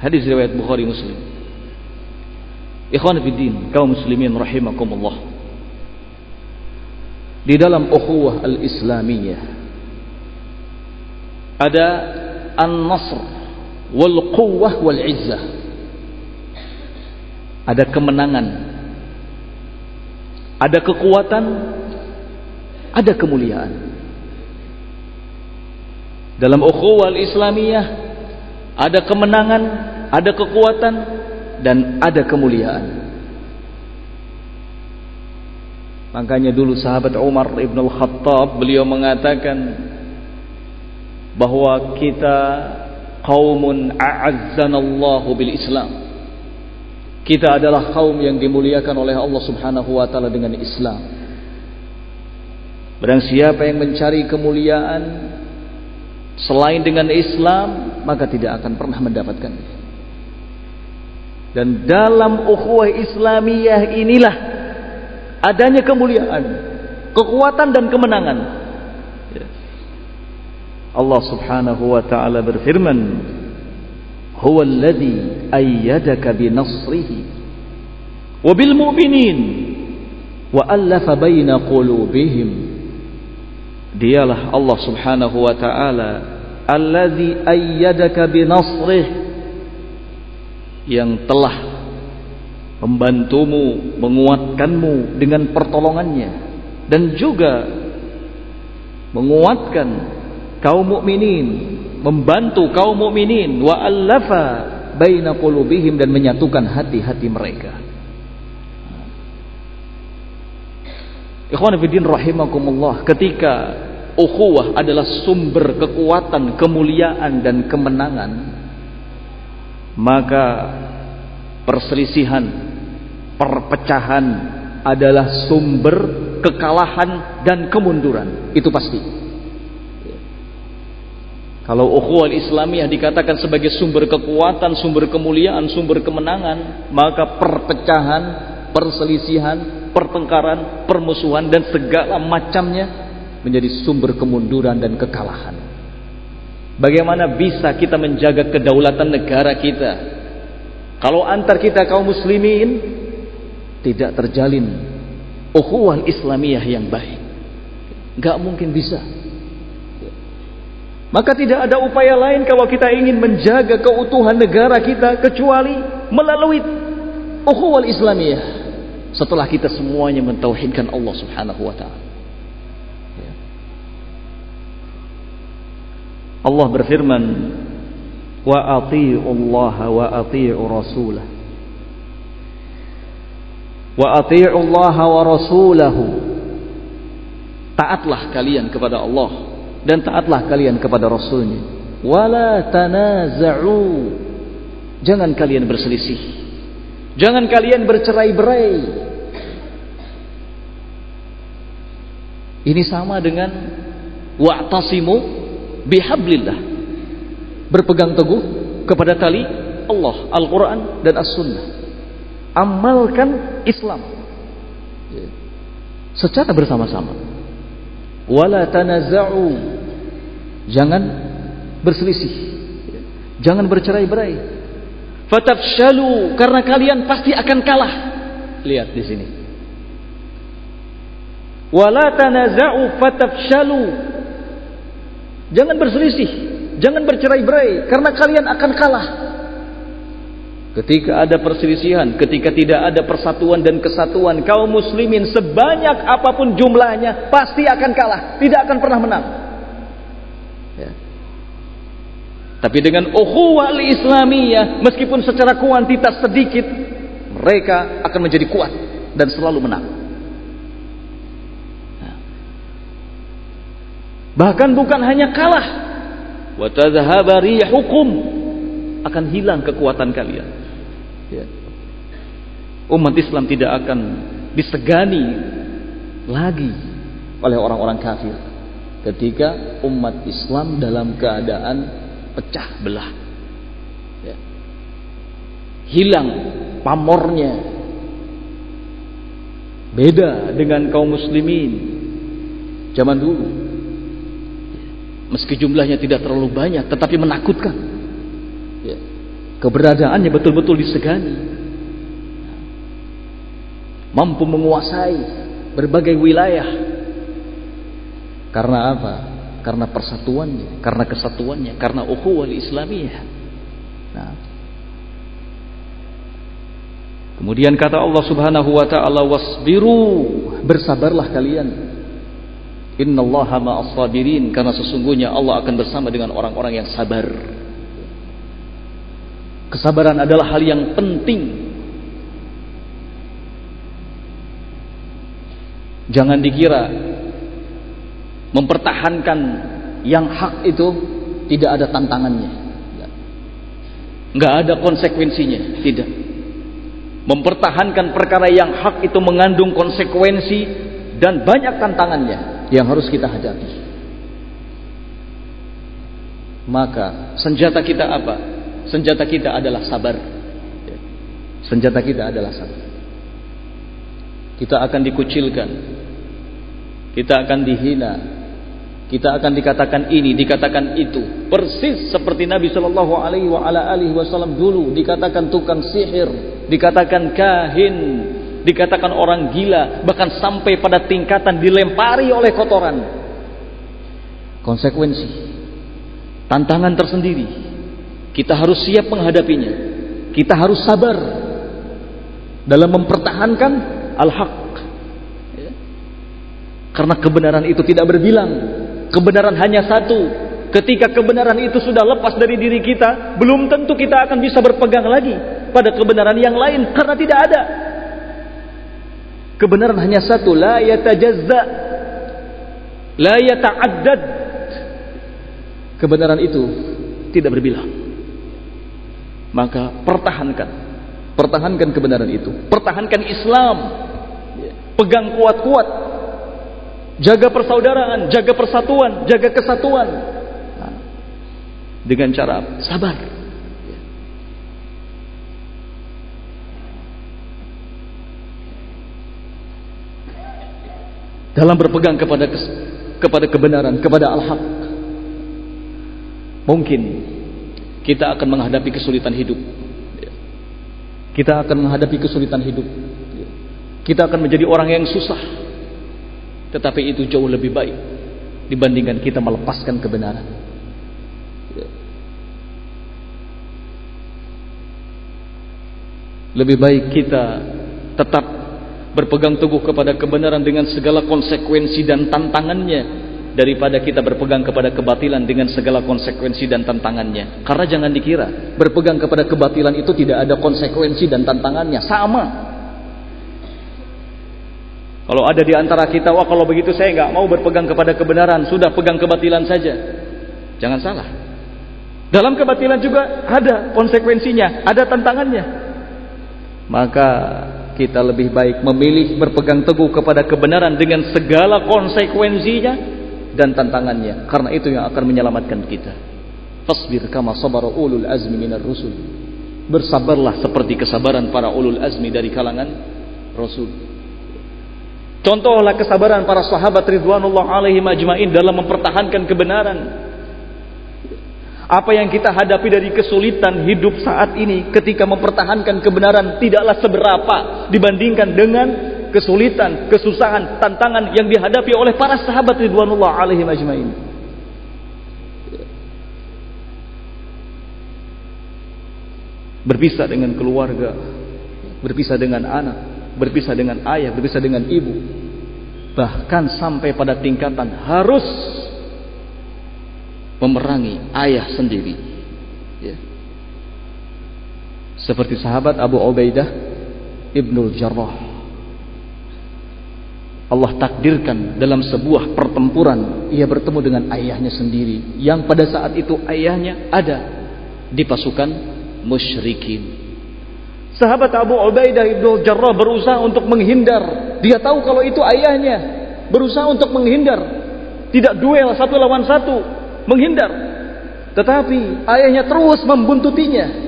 [SPEAKER 1] Hadis riwayat Bukhari Muslim. Ikhwan fillah, kaum muslimin rahimakumullah di dalam ukhuwah al-islamiyah. Ada an-nasr wal quwwah wal izzah. Ada kemenangan. Ada kekuatan. Ada kemuliaan. Dalam ukhuwah al-islamiyah ada kemenangan ada kekuatan dan ada kemuliaan Makanya dulu sahabat Umar Ibn Al-Khattab beliau mengatakan bahwa kita qaumun a'azzanallahu bil Islam. Kita adalah kaum yang dimuliakan oleh Allah Subhanahu wa taala dengan Islam. Barang siapa yang mencari kemuliaan selain dengan Islam, maka tidak akan pernah mendapatkannya. Dan dalam ukhuwah Islamiyah inilah adanya kemuliaan, kekuatan dan kemenangan. Ya. Allah Subhanahu wa taala berfirman, "Huwa alladhi ayyadaka bi nasrihi wa bil mu'minin wa allafa baina qulubihim." Dialah Allah Subhanahu wa taala alladhi ayyadaka bi nasrihi yang telah membantumu, menguatkanmu dengan pertolongannya dan juga menguatkan kaum mukminin, membantu kaum mukminin wa allafa baina qulubihim dan menyatukan hati-hati mereka. Ikhwan fillah rahimakumullah, ketika ukhuwah adalah sumber kekuatan, kemuliaan dan kemenangan, maka perselisihan perpecahan adalah sumber kekalahan dan kemunduran. Itu pasti. Kalau ukhuwah Islamiyah dikatakan sebagai sumber kekuatan, sumber kemuliaan, sumber kemenangan, maka perpecahan, perselisihan, pertengkaran, permusuhan dan segala macamnya menjadi sumber kemunduran dan kekalahan. Bagaimana bisa kita menjaga kedaulatan negara kita? Kalau antar kita kaum muslimin tidak terjalin ukhuwah Islamiyah yang baik. Gak mungkin bisa. Maka tidak ada upaya lain kalau kita ingin menjaga keutuhan negara kita kecuali melalui ukhuwah Islamiyah. Setelah kita semuanya mentauhidkan Allah Subhanahu wa taala. Allah berfirman, "Wa atii'u Allah wa atii'u rasulah." Wa atii'u Allah wa rasulahu. Taatlah kalian kepada Allah dan taatlah kalian kepada Rasulnya. Wala tanaza'u. Jangan kalian berselisih. Jangan kalian bercerai-berai. Ini sama dengan wa'tasimu bihablillah. Berpegang teguh kepada tali Allah, Al-Quran dan As-Sunnah. Amalkan Islam. Secara bersama-sama. Wala tanaza'u Jangan berselisih. Jangan bercerai-berai. Fatafshalu karena kalian pasti akan kalah. Lihat di sini. Wala tanaza'u fatafshalu. Jangan berselisih, jangan bercerai-berai karena kalian akan kalah. Ketika ada perselisihan, ketika tidak ada persatuan dan kesatuan, kaum muslimin sebanyak apa pun jumlahnya pasti akan kalah, tidak akan pernah menang. Tapi dengan ukhuwah islamiyah meskipun secara kuantitas sedikit, mereka akan menjadi kuat dan selalu menang. Nah. Bahkan bukan hanya kalah, wa hukum akan hilang kekuatan kalian. Ya. Umat Islam tidak akan disegani lagi oleh orang-orang kafir ketika umat Islam dalam keadaan pecah belah. Ya. Hilang pamornya. Beda dengan kaum muslimin zaman dulu. Meski jumlahnya tidak terlalu banyak, tetapi menakutkan. Ya. Keberadaannya betul-betul disegani. Mampu menguasai berbagai wilayah. Karena apa? karena persatuannya, karena kesatuannya, karena ukhuwah Islamiyah. Nah. Kemudian kata Allah Subhanahu wa taala wasbiru, bersabarlah kalian. Innallaha ma'as sabirin karena sesungguhnya Allah akan bersama dengan orang-orang yang sabar. Kesabaran adalah hal yang penting. Jangan dikira mempertahankan yang hak itu tidak ada tantangannya. Nggak ada konsekuensinya tidak. Mempertahankan perkara yang hak itu mengandung konsekuensi dan banyak tantangannya yang harus kita hadapi. Maka senjata kita apa senjata kita adalah sabar senjata kita adalah sabar kita akan dikucilkan kita akan dihina kita akan dikatakan ini, dikatakan itu. Persis seperti Nabi Shallallahu Alaihi Wasallam dulu dikatakan tukang sihir, dikatakan kahin, dikatakan orang gila, bahkan sampai pada tingkatan dilempari oleh kotoran. Konsekuensi, tantangan tersendiri. Kita harus siap menghadapinya. Kita harus sabar dalam mempertahankan al-haq. Ya. Karena kebenaran itu tidak berbilang Kebenaran hanya satu. Ketika kebenaran itu sudah lepas dari diri kita, belum tentu kita akan bisa berpegang lagi pada kebenaran yang lain karena tidak ada. Kebenaran hanya satu, la yatajazza, la yata'addad. Kebenaran itu tidak berbilang. Maka pertahankan Pertahankan kebenaran itu. Pertahankan Islam. Pegang kuat-kuat. Jaga persaudaraan, jaga persatuan, jaga kesatuan. Nah, dengan cara sabar. Dalam berpegang kepada kepada kebenaran, kepada al-haq. Mungkin kita akan menghadapi kesulitan hidup. Kita akan menghadapi kesulitan hidup. Kita akan menjadi orang yang susah. Tetapi itu jauh lebih baik dibandingkan kita melepaskan kebenaran. Lebih baik kita tetap berpegang teguh kepada kebenaran dengan segala konsekuensi dan tantangannya daripada kita berpegang kepada kebatilan dengan segala konsekuensi dan tantangannya. Karena jangan dikira berpegang kepada kebatilan itu tidak ada konsekuensi dan tantangannya, sama. Kalau ada di antara kita, wah kalau begitu saya nggak mau berpegang kepada kebenaran, sudah pegang kebatilan saja. Jangan salah. Dalam kebatilan juga ada konsekuensinya, ada tantangannya. Maka kita lebih baik memilih berpegang teguh kepada kebenaran dengan segala konsekuensinya dan tantangannya. Karena itu yang akan menyelamatkan kita. Fasbir kama sabara ulul azmi minar rusul. Bersabarlah seperti kesabaran para ulul azmi dari kalangan rasul. Contohlah kesabaran para sahabat ridwanullah alaihi majmain dalam mempertahankan kebenaran. Apa yang kita hadapi dari kesulitan hidup saat ini ketika mempertahankan kebenaran tidaklah seberapa dibandingkan dengan kesulitan, kesusahan, tantangan yang dihadapi oleh para sahabat ridwanullah alaihi majmain. Berpisah dengan keluarga, berpisah dengan anak, berpisah dengan ayah, berpisah dengan ibu. Bahkan sampai pada tingkatan harus memerangi ayah sendiri. Ya. Seperti sahabat Abu Ubaidah Ibnul Jarrah Allah takdirkan dalam sebuah pertempuran ia bertemu dengan ayahnya sendiri yang pada saat itu ayahnya ada di pasukan musyrikin. Sahabat Abu Ubaidah ibnu Jarrah berusaha untuk menghindar. Dia tahu kalau itu ayahnya. Berusaha untuk menghindar. Tidak duel satu lawan satu. Menghindar. Tetapi ayahnya terus membuntutinya.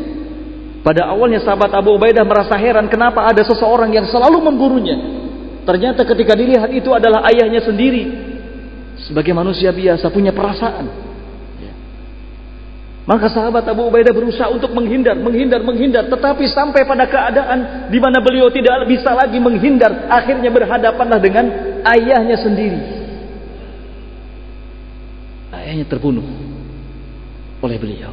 [SPEAKER 1] Pada awalnya sahabat Abu Ubaidah merasa heran kenapa ada seseorang yang selalu memburunya. Ternyata ketika dilihat itu adalah ayahnya sendiri. Sebagai manusia biasa punya perasaan. Ya. Maka sahabat Abu Ubaidah berusaha untuk menghindar, menghindar, menghindar. Tetapi sampai pada keadaan di mana beliau tidak bisa lagi menghindar. Akhirnya berhadapanlah dengan ayahnya sendiri. Ayahnya terbunuh oleh beliau.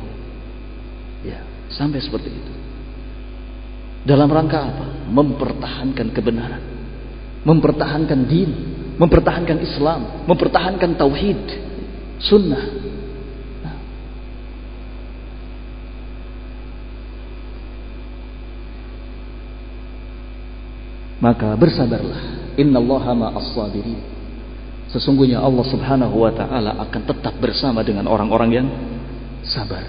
[SPEAKER 1] Ya, sampai seperti itu. Dalam rangka apa? Mempertahankan kebenaran mempertahankan din, mempertahankan Islam, mempertahankan tauhid, sunnah. Maka bersabarlah. Innallaha ma'as sabirin. Sesungguhnya Allah Subhanahu wa taala akan tetap bersama dengan orang-orang yang sabar.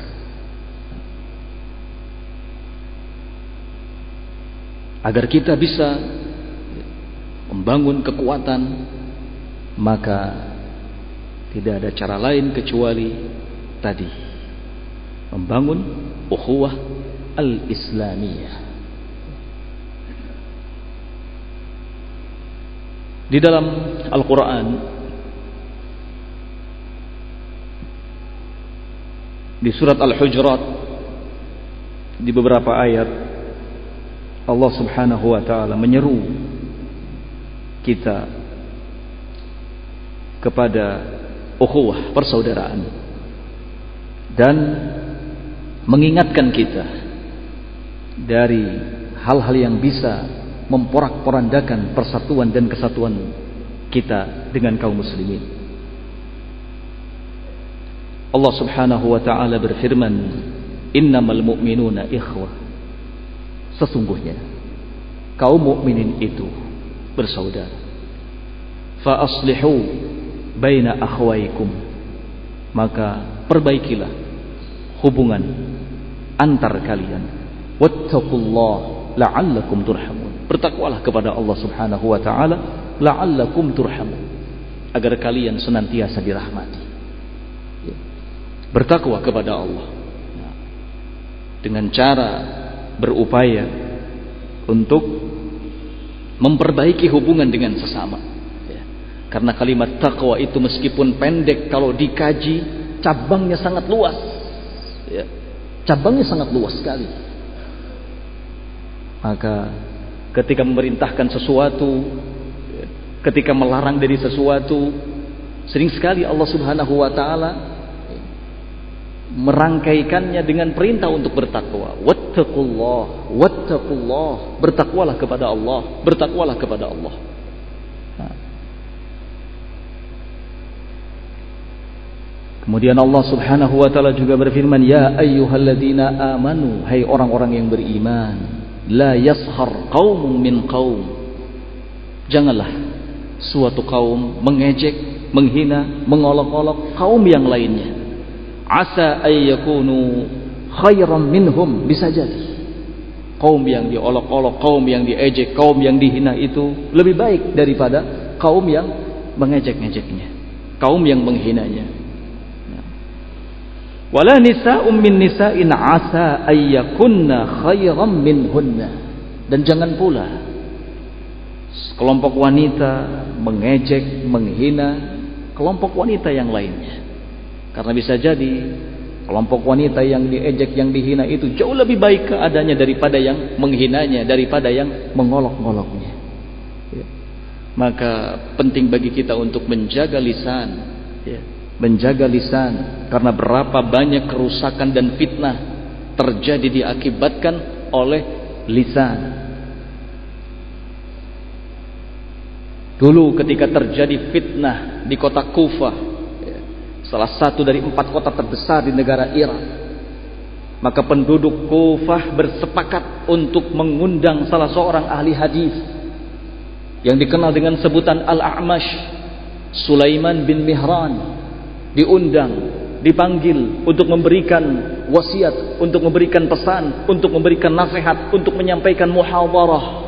[SPEAKER 1] Agar kita bisa membangun kekuatan maka tidak ada cara lain kecuali tadi membangun ukhuwah al-islamiyah. Di dalam Al-Qur'an di surat Al-Hujurat di beberapa ayat Allah Subhanahu wa taala menyeru kita kepada ukhuwah persaudaraan dan mengingatkan kita dari hal-hal yang bisa memporak-porandakan persatuan dan kesatuan kita dengan kaum muslimin. Allah Subhanahu wa taala berfirman, "Innamal mu'minuna ikhwah." Sesungguhnya kaum mukminin itu bersaudara. Fa aslihu baina akhwaikum. Maka perbaikilah hubungan antar kalian. Wattaqullah la'allakum turhamun. Bertakwalah kepada Allah Subhanahu wa taala la'allakum turhamun. Agar kalian senantiasa dirahmati. Ya. Bertakwa kepada Allah. Nah, dengan cara berupaya untuk memperbaiki hubungan dengan sesama. Ya. Karena kalimat takwa itu meskipun pendek kalau dikaji cabangnya sangat luas. Ya. Cabangnya sangat luas sekali. Maka ketika memerintahkan sesuatu, ketika melarang dari sesuatu, sering sekali Allah Subhanahu wa taala merangkaikannya dengan perintah untuk bertakwa. Wattaqullah, wattaqullah, bertakwalah kepada Allah, bertakwalah kepada Allah. Kemudian Allah Subhanahu wa taala juga berfirman, "Ya ayyuhalladzina amanu, hai orang-orang yang beriman, la yashar qaumun min qaum." Janganlah suatu kaum mengejek, menghina, mengolok-olok kaum yang lainnya. Asa ayyakunu khairan minhum, bisa jadi. Kaum yang diolok-olok, kaum yang diejek, kaum yang dihina itu lebih baik daripada kaum yang mengejek-ngejeknya, kaum yang menghinanya. Wala nisa'um min nisa'in asa ayyakunna khairan minhunna. Dan jangan pula kelompok wanita mengejek, menghina kelompok wanita yang lainnya. Karena bisa jadi kelompok wanita yang diejek, yang dihina itu jauh lebih baik keadaannya daripada yang menghinanya, daripada yang mengolok-ngoloknya. Ya. Maka penting bagi kita untuk menjaga lisan, ya menjaga lisan karena berapa banyak kerusakan dan fitnah terjadi diakibatkan oleh lisan. Dulu ketika terjadi fitnah di kota Kufah, salah satu dari empat kota terbesar di negara Irak, maka penduduk Kufah bersepakat untuk mengundang salah seorang ahli hadis yang dikenal dengan sebutan Al-A'mash, Sulaiman bin Mihran diundang, dipanggil untuk memberikan wasiat, untuk memberikan pesan, untuk memberikan nasihat, untuk menyampaikan muhawarah.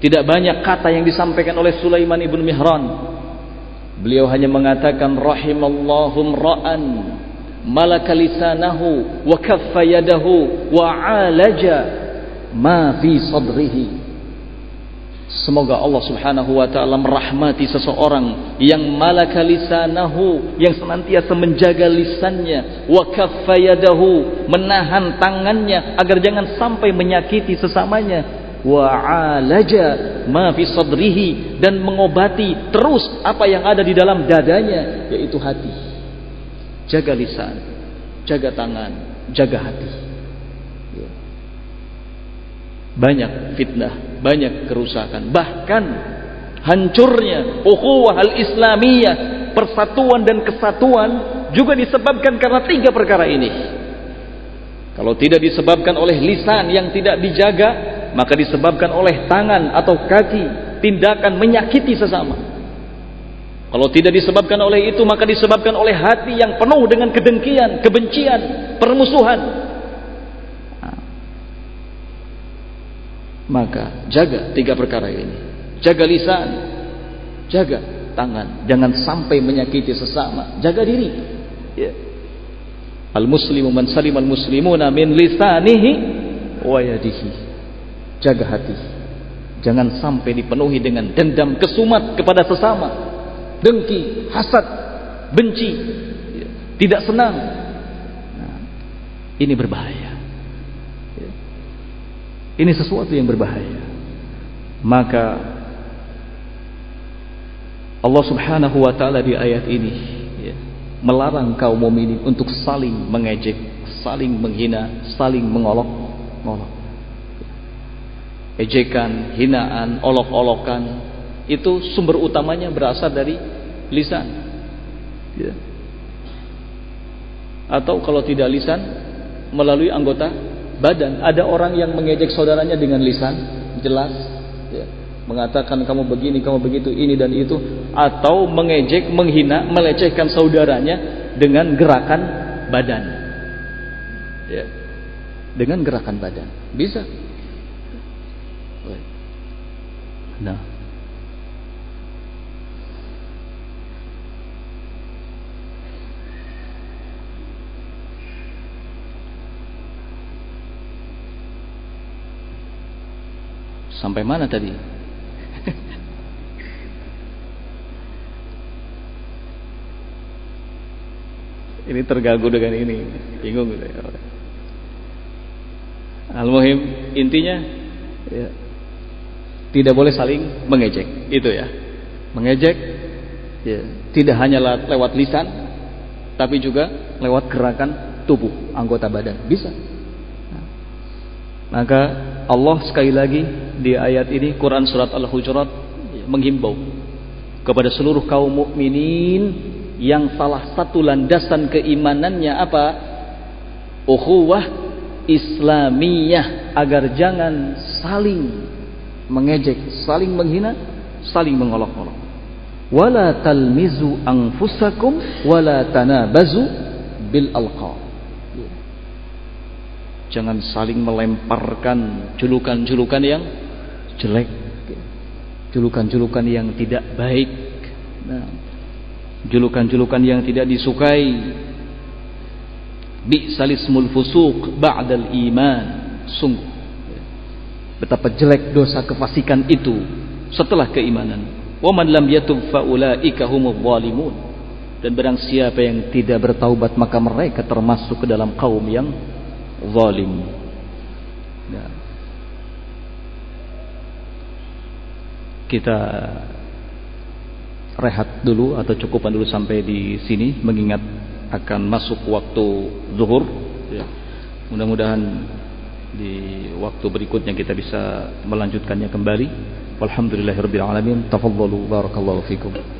[SPEAKER 1] Tidak banyak kata yang disampaikan oleh Sulaiman ibn Mihran. Beliau hanya mengatakan rahimallahu ra'an malaka lisanahu wa kaffa yadahu wa alaja ma fi sadrihi. Semoga Allah Subhanahu wa taala merahmati seseorang yang malaka lisanahu, yang senantiasa menjaga lisannya, wa kaffayadahu, menahan tangannya agar jangan sampai menyakiti sesamanya, wa alaja ma fi sadrihi dan mengobati terus apa yang ada di dalam dadanya yaitu hati. Jaga lisan, jaga tangan, jaga hati. banyak fitnah, banyak kerusakan, bahkan hancurnya ukhuwah al-islamiyah, persatuan dan kesatuan juga disebabkan karena tiga perkara ini. Kalau tidak disebabkan oleh lisan yang tidak dijaga, maka disebabkan oleh tangan atau kaki, tindakan menyakiti sesama. Kalau tidak disebabkan oleh itu, maka disebabkan oleh hati yang penuh dengan kedengkian, kebencian, permusuhan, Maka jaga tiga perkara ini. Jaga lisan, jaga tangan, jangan sampai menyakiti sesama, jaga diri. Ya. Al muslimu man salim al muslimuna min lisanihi wa yadihi. Jaga hati. Jangan sampai dipenuhi dengan dendam kesumat kepada sesama. Dengki, hasad, benci, tidak senang. Nah, ini berbahaya. Ini sesuatu yang berbahaya. Maka Allah Subhanahu wa taala di ayat ini ya, melarang kaum mukminin untuk saling mengejek, saling menghina, saling mengolok-olok. Ejekan, hinaan, olok-olokan itu sumber utamanya berasal dari lisan. Ya. Atau kalau tidak lisan melalui anggota badan. Ada orang yang mengejek saudaranya dengan lisan jelas, ya, mengatakan kamu begini, kamu begitu, ini dan itu, atau mengejek, menghina, melecehkan saudaranya dengan gerakan badan. Ya. dengan gerakan badan. Bisa. Nah. Sampai mana tadi? ini terganggu dengan ini, bingung gitu ya. Al-Muhim intinya ya, tidak boleh saling mengejek, itu ya. Mengejek ya, tidak hanya lewat lisan tapi juga lewat gerakan tubuh, anggota badan. Bisa. Nah, maka Allah sekali lagi di ayat ini Quran surat Al-Hujurat menghimbau kepada seluruh kaum mukminin yang salah satu landasan keimanannya apa? Ukhuwah Islamiyah agar jangan saling mengejek, saling menghina, saling mengolok-olok. Wala talmizu anfusakum wala tanabazu bil alqab. Jangan saling melemparkan julukan-julukan yang jelek. Julukan-julukan yang tidak baik. Nah, julukan-julukan yang tidak disukai. Bi'salismul fusuq ba'dal iman. Sungguh. Betapa jelek dosa kefasikan itu setelah keimanan. Wa man lam yatub faulaika humul zalimun. Dan barang siapa yang tidak bertaubat maka mereka termasuk ke dalam kaum yang zalim. Ya. Kita rehat dulu atau cukupan dulu sampai di sini mengingat akan masuk waktu zuhur. Ya. Mudah-mudahan di waktu berikutnya kita bisa melanjutkannya kembali. Walhamdulillahirabbil alamin. Tafadhalu barakallahu fikum.